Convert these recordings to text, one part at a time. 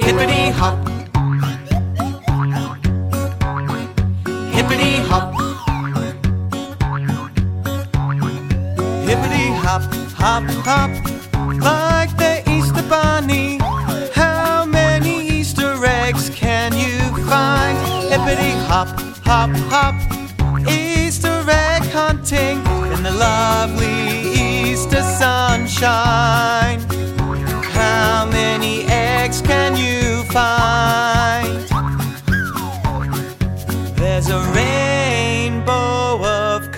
Hippity hop. Hippity hop. Hippity hop, hop, hop. Like the Easter Bunny. How many Easter eggs can you find? Hippity hop, hop, hop.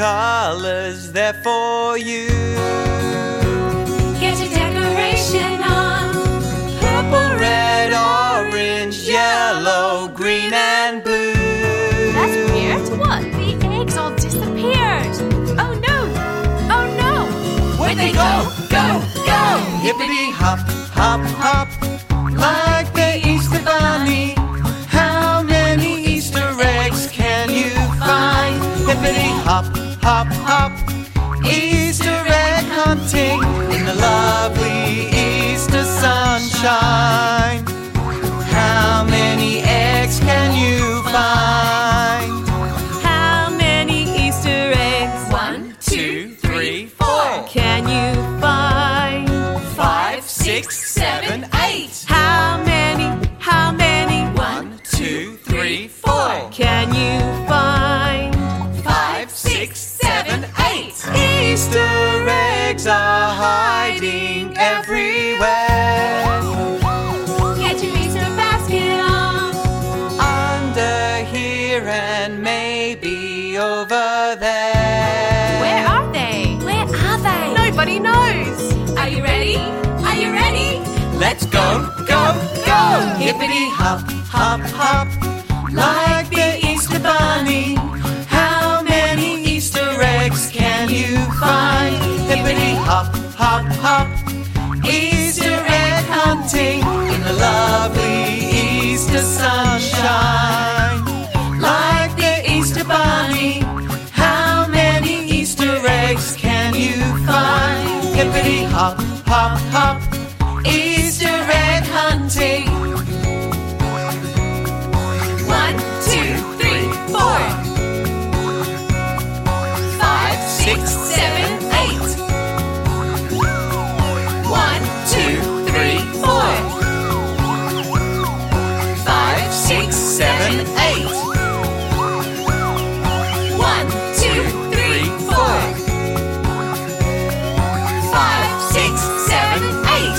Colors there for you. Get your decoration on. Purple, red, orange, yellow, green, and blue. That's weird. What? The eggs all disappeared. Oh no! Oh no! Where'd they go? Go, go! Hippity hop, hop, hop, like hop, hop, hop, Easter egg hunting in the lovely Easter sunshine. How many eggs can you find? How many Easter eggs One, Two, three, four, can you find? five, six, seven, eight. How many? Hiding everywhere. Get your Easter basket on. Under here and maybe over there. Where are they? Where are they? Nobody knows. Are you ready? Are you ready? Let's go, go, go! Hippity hop, hop, hop, like the Easter Bunny. How many Easter eggs can you find? Hippity hop, hop, hop, Easter egg hunting in the lovely Easter sunshine. Like the Easter Bunny, how many Easter eggs can you find? Hippity hop, hop, hop. Seven, eight. one, two, three, four, Five, six, seven, eight.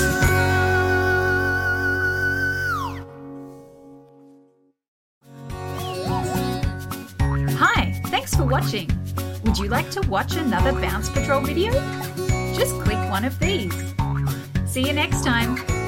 Hi, thanks for watching. Would you like to watch another Bounce Patrol video? Just click one of these. See you next time.